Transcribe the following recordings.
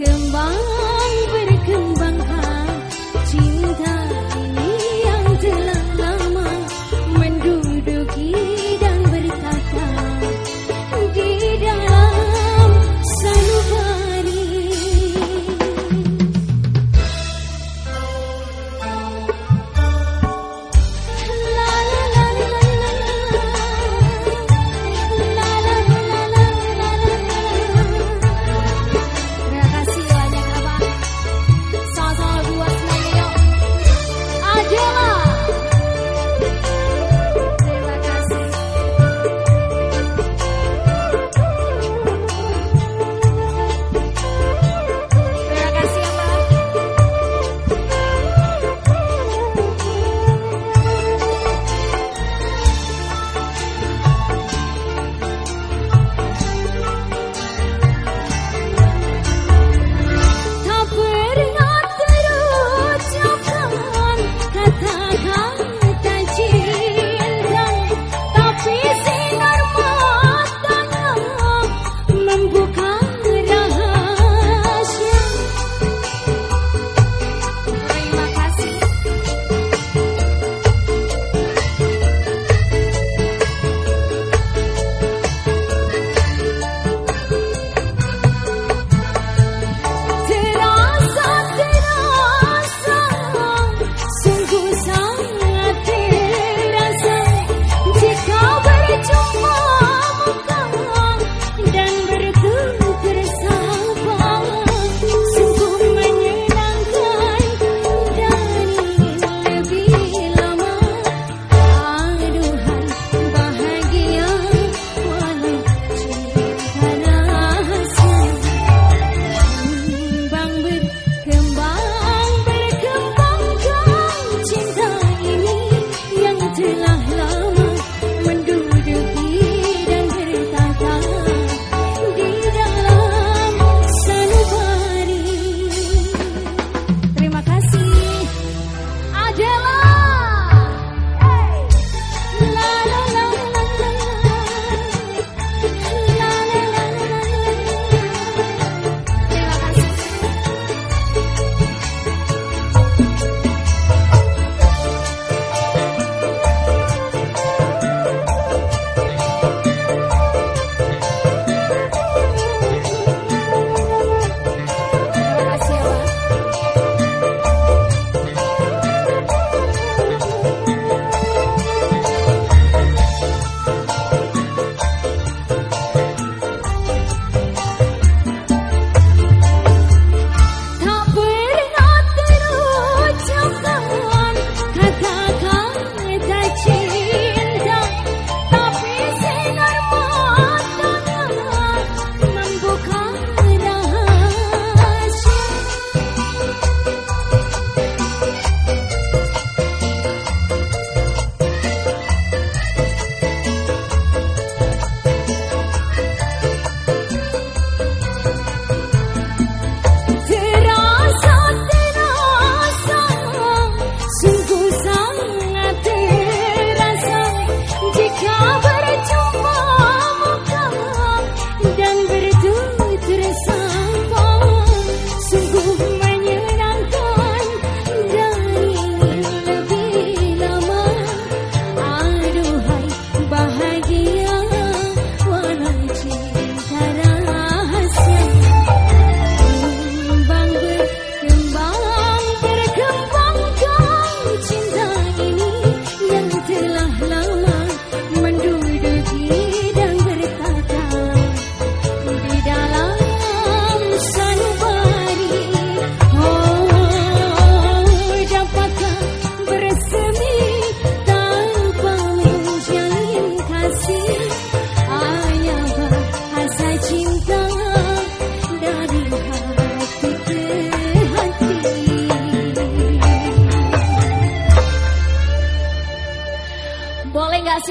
kasih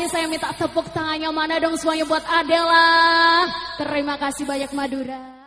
saya minta tepuk tangannya mana dong semuanya buat Adela. Terima kasih banyak Madura.